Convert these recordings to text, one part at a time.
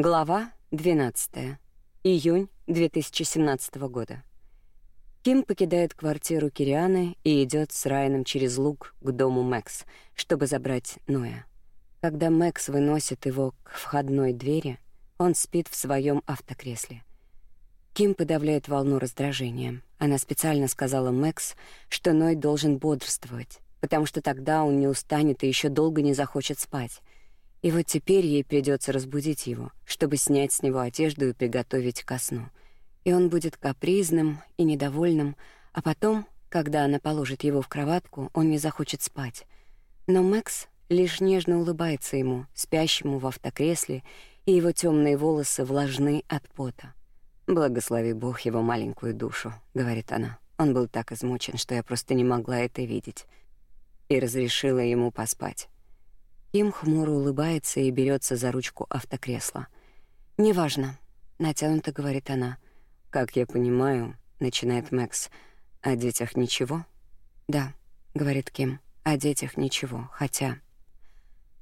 Глава 12. Июнь 2017 года. Ким покидает квартиру Кирианы и идет с Райаном через луг к дому Мэкс, чтобы забрать Ноя. Когда Мэкс выносит его к входной двери, он спит в своем автокресле. Ким подавляет волну раздражения. Она специально сказала Мэкс, что Ной должен бодрствовать, потому что тогда он не устанет и еще долго не захочет спать. И вот теперь ей придется разбудить его, чтобы снять с него одежду и приготовить ко сну. И он будет капризным и недовольным, а потом, когда она положит его в кроватку, он не захочет спать. Но Мэкс лишь нежно улыбается ему, спящему в автокресле, и его темные волосы влажны от пота. «Благослови Бог его маленькую душу», — говорит она. Он был так измучен, что я просто не могла это видеть. И разрешила ему поспать. Ким хмуро улыбается и берется за ручку автокресла. «Неважно», — натянуто говорит она. «Как я понимаю», — начинает Мэкс, — «о детях ничего?» «Да», — говорит Ким, — «о детях ничего, хотя...»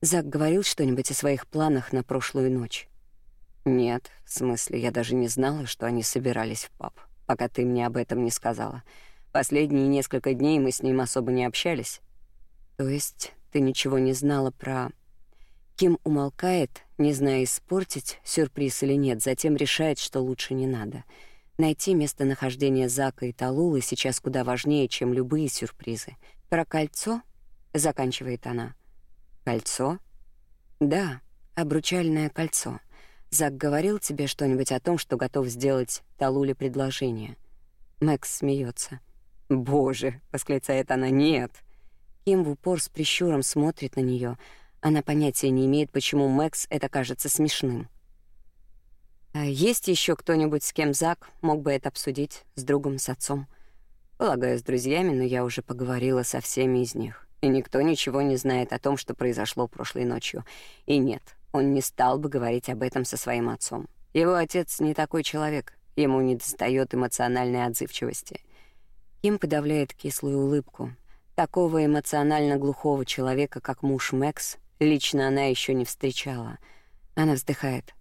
Зак говорил что-нибудь о своих планах на прошлую ночь. Нет, в смысле, я даже не знала, что они собирались в паб, пока ты мне об этом не сказала. Последние несколько дней мы с ним особо не общались. То есть ты ничего не знала про Ким умолкает, не зная, испортить сюрприз или нет, затем решает, что лучше не надо. Найти местонахождение Зака и Талулы сейчас куда важнее, чем любые сюрпризы. Про кольцо заканчивает она. Кольцо? Да, обручальное кольцо. Зак говорил тебе что-нибудь о том, что готов сделать Талуле предложение? Мэкс смеется. Боже, восклицает она. Нет. Ким в упор с прищуром смотрит на нее. Она понятия не имеет, почему Мэкс это кажется смешным. А есть еще кто-нибудь, с кем Зак мог бы это обсудить с другом, с отцом? Полагаю, с друзьями, но я уже поговорила со всеми из них и никто ничего не знает о том, что произошло прошлой ночью. И нет, он не стал бы говорить об этом со своим отцом. Его отец не такой человек, ему не достает эмоциональной отзывчивости. Ким подавляет кислую улыбку. Такого эмоционально глухого человека, как муж Мэкс, лично она еще не встречала. Она вздыхает.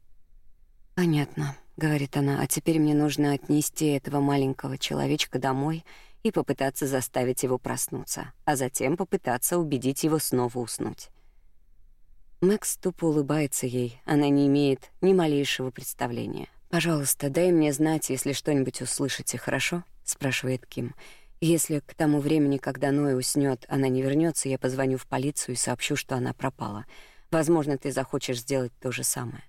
«Понятно», — говорит она, — «а теперь мне нужно отнести этого маленького человечка домой и попытаться заставить его проснуться, а затем попытаться убедить его снова уснуть. Мэкс тупо улыбается ей, она не имеет ни малейшего представления. «Пожалуйста, дай мне знать, если что-нибудь услышите, хорошо?» — спрашивает Ким. «Если к тому времени, когда Ной уснет, она не вернется, я позвоню в полицию и сообщу, что она пропала. Возможно, ты захочешь сделать то же самое».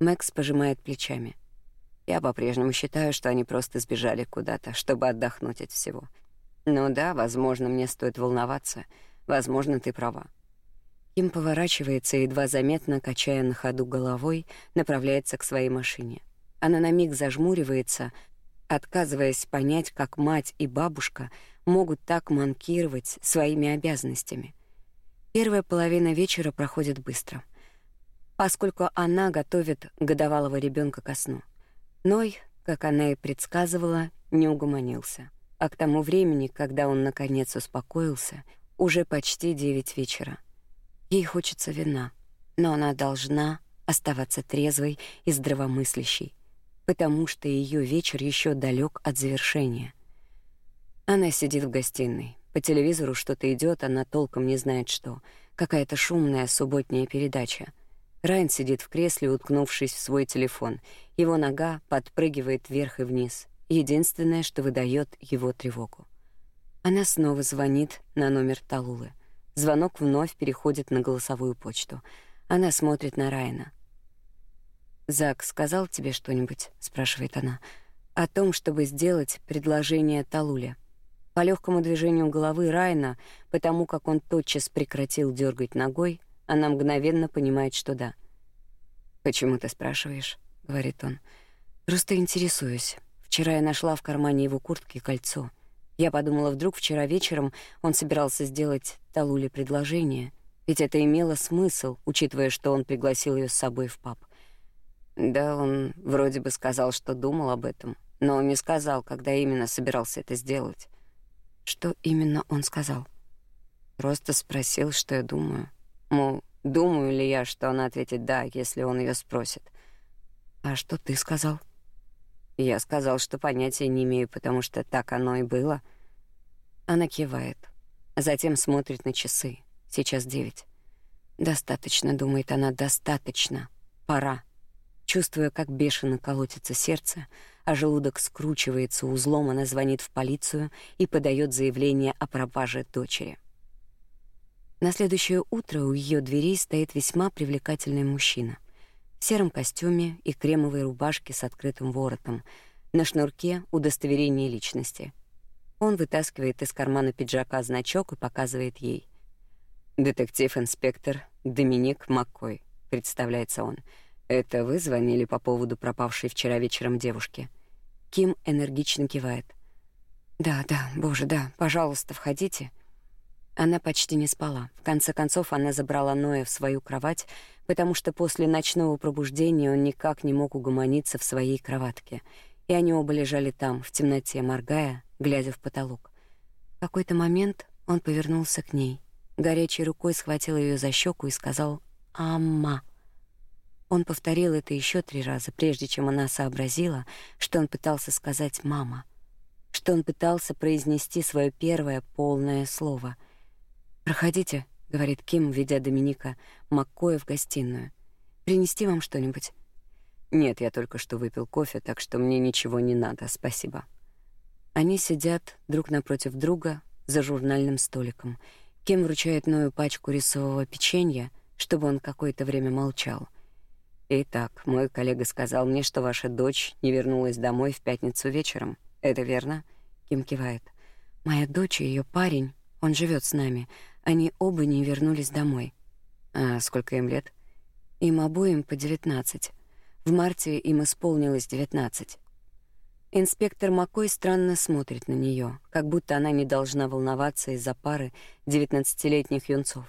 Мэкс пожимает плечами. Я по-прежнему считаю, что они просто сбежали куда-то, чтобы отдохнуть от всего. Ну да, возможно, мне стоит волноваться. Возможно, ты права. Ким поворачивается едва заметно, качая на ходу головой, направляется к своей машине. Она на миг зажмуривается, отказываясь понять, как мать и бабушка могут так манкировать своими обязанностями. Первая половина вечера проходит быстро, поскольку она готовит годовалого ребенка ко сну. Ной, как она и предсказывала, не угомонился. А к тому времени, когда он наконец успокоился, уже почти девять вечера. Ей хочется вина, но она должна оставаться трезвой и здравомыслящей, потому что ее вечер еще далек от завершения. Она сидит в гостиной. По телевизору что-то идет, она толком не знает что. Какая-то шумная субботняя передача. Райан сидит в кресле, уткнувшись в свой телефон. Его нога подпрыгивает вверх и вниз. Единственное, что выдает его тревогу. Она снова звонит на номер Талулы. Звонок вновь переходит на голосовую почту. Она смотрит на Райана. «Зак сказал тебе что-нибудь?» — спрашивает она. «О том, чтобы сделать предложение Талуле». По легкому движению головы Райана, потому как он тотчас прекратил дергать ногой, она мгновенно понимает, что да. «Почему ты спрашиваешь?» — говорит он. «Просто интересуюсь. Вчера я нашла в кармане его куртки кольцо. Я подумала, вдруг вчера вечером он собирался сделать Талуле предложение, ведь это имело смысл, учитывая, что он пригласил ее с собой в паб. Да, он вроде бы сказал, что думал об этом, но не сказал, когда именно собирался это сделать. Что именно он сказал? Просто спросил, что я думаю. Мол, думаю ли я, что она ответит «да», если он ее спросит. А что ты сказал? Я сказал, что понятия не имею, потому что так оно и было. Она кивает, затем смотрит на часы. Сейчас девять. Достаточно, думает она, достаточно. Пора. Чувствуя, как бешено колотится сердце, а желудок скручивается узлом, она звонит в полицию и подает заявление о пропаже дочери. На следующее утро у ее дверей стоит весьма привлекательный мужчина в сером костюме и кремовой рубашке с открытым воротом, на шнурке удостоверение личности. Он вытаскивает из кармана пиджака значок и показывает ей. «Детектив-инспектор Доминик Маккой», — представляется он. «Это вы звонили по поводу пропавшей вчера вечером девушки?» Ким энергично кивает. «Да, да, боже, да, пожалуйста, входите». Она почти не спала. В конце концов, она забрала Ноя в свою кровать, потому что после ночного пробуждения он никак не мог угомониться в своей кроватке, и они оба лежали там, в темноте, моргая, глядя в потолок. В какой-то момент он повернулся к ней, горячей рукой схватил ее за щеку и сказал «Амма». Он повторил это еще три раза, прежде чем она сообразила, что он пытался сказать «мама», что он пытался произнести свое первое полное слово — «Проходите», — говорит Ким, ведя Доминика Маккоя в гостиную. «Принести вам что-нибудь?» «Нет, я только что выпил кофе, так что мне ничего не надо, спасибо». Они сидят друг напротив друга за журнальным столиком. Ким вручает Ною пачку рисового печенья, чтобы он какое-то время молчал. «Итак, мой коллега сказал мне, что ваша дочь не вернулась домой в пятницу вечером. Это верно?» Ким кивает. «Моя дочь и ее парень, он живет с нами. Они оба не вернулись домой. А сколько им лет? Им обоим по 19. В марте им исполнилось 19. Инспектор Макой странно смотрит на нее, как будто она не должна волноваться из-за пары девятнадцатилетних юнцов.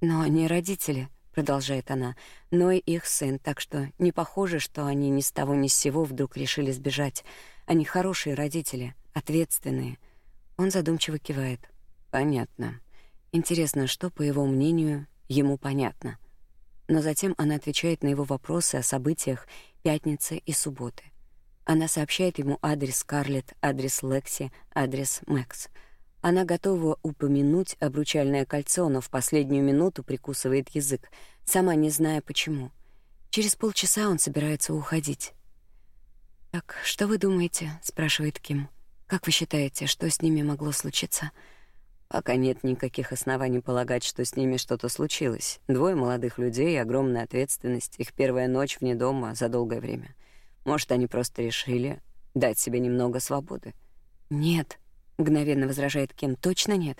Но они родители, продолжает она, но и их сын, так что не похоже, что они ни с того ни с сего вдруг решили сбежать. Они хорошие родители, ответственные. Он задумчиво кивает. Понятно. Интересно, что, по его мнению, ему понятно. Но затем она отвечает на его вопросы о событиях пятницы и субботы. Она сообщает ему адрес Скарлетт, адрес Лекси, адрес Мэкс. Она готова упомянуть обручальное кольцо, но в последнюю минуту прикусывает язык, сама не зная почему. Через полчаса он собирается уходить. «Так, что вы думаете?» — спрашивает Ким. «Как вы считаете, что с ними могло случиться?» Пока нет никаких оснований полагать, что с ними что-то случилось. Двое молодых людей, огромная ответственность, их первая ночь вне дома за долгое время. Может, они просто решили дать себе немного свободы. Нет, мгновенно возражает Кем. Точно нет.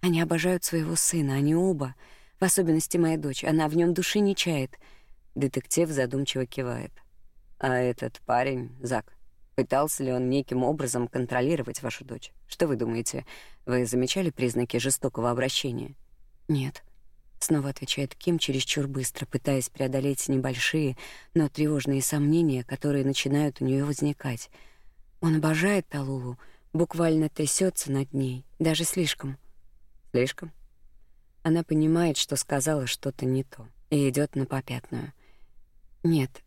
Они обожают своего сына, они оба. В особенности моя дочь, она в нем души не чает. Детектив задумчиво кивает. А этот парень, Зак, Пытался ли он неким образом контролировать вашу дочь? Что вы думаете? Вы замечали признаки жестокого обращения? Нет. Снова отвечает Ким чересчур быстро, пытаясь преодолеть небольшие, но тревожные сомнения, которые начинают у нее возникать. Он обожает Талулу, буквально трясется над ней, даже слишком. Слишком? Она понимает, что сказала что-то не то, и идет на попятную. Нет,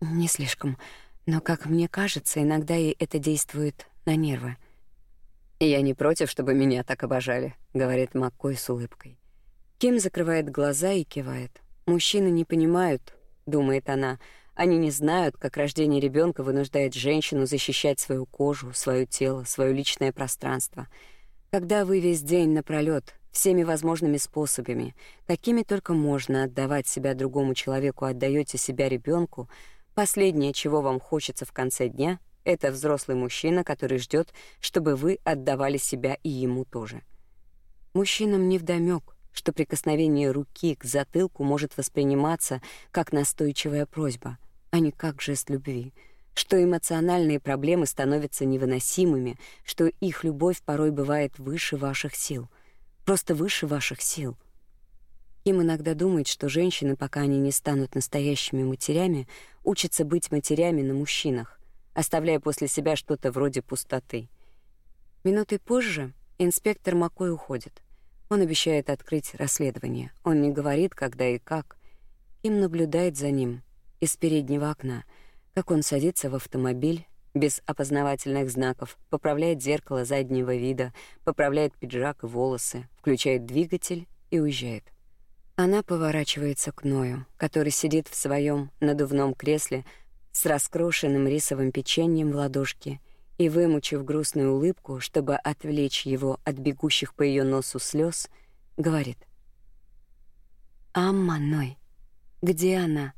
не слишком. Но, как мне кажется, иногда ей это действует на нервы. «Я не против, чтобы меня так обожали», — говорит Маккой с улыбкой. Ким закрывает глаза и кивает. «Мужчины не понимают», — думает она, — «они не знают, как рождение ребенка вынуждает женщину защищать свою кожу, свое тело, свое личное пространство. Когда вы весь день напролёт всеми возможными способами, какими только можно отдавать себя другому человеку, отдаете себя ребенку, Последнее, чего вам хочется в конце дня, это взрослый мужчина, который ждет, чтобы вы отдавали себя и ему тоже. Мужчинам не вдомёк, что прикосновение руки к затылку может восприниматься как настойчивая просьба, а не как жест любви, что эмоциональные проблемы становятся невыносимыми, что их любовь порой бывает выше ваших сил, просто выше ваших сил — им иногда думает, что женщины, пока они не станут настоящими матерями, учатся быть матерями на мужчинах, оставляя после себя что-то вроде пустоты. Минуты позже инспектор Макой уходит. Он обещает открыть расследование. Он не говорит, когда и как. Им наблюдает за ним. Из переднего окна, как он садится в автомобиль без опознавательных знаков, поправляет зеркало заднего вида, поправляет пиджак и волосы, включает двигатель и уезжает. Она поворачивается к Ною, который сидит в своем надувном кресле с раскрошенным рисовым печеньем в ладошке и, вымучив грустную улыбку, чтобы отвлечь его от бегущих по ее носу слез, говорит. «Амма Ной, где она?»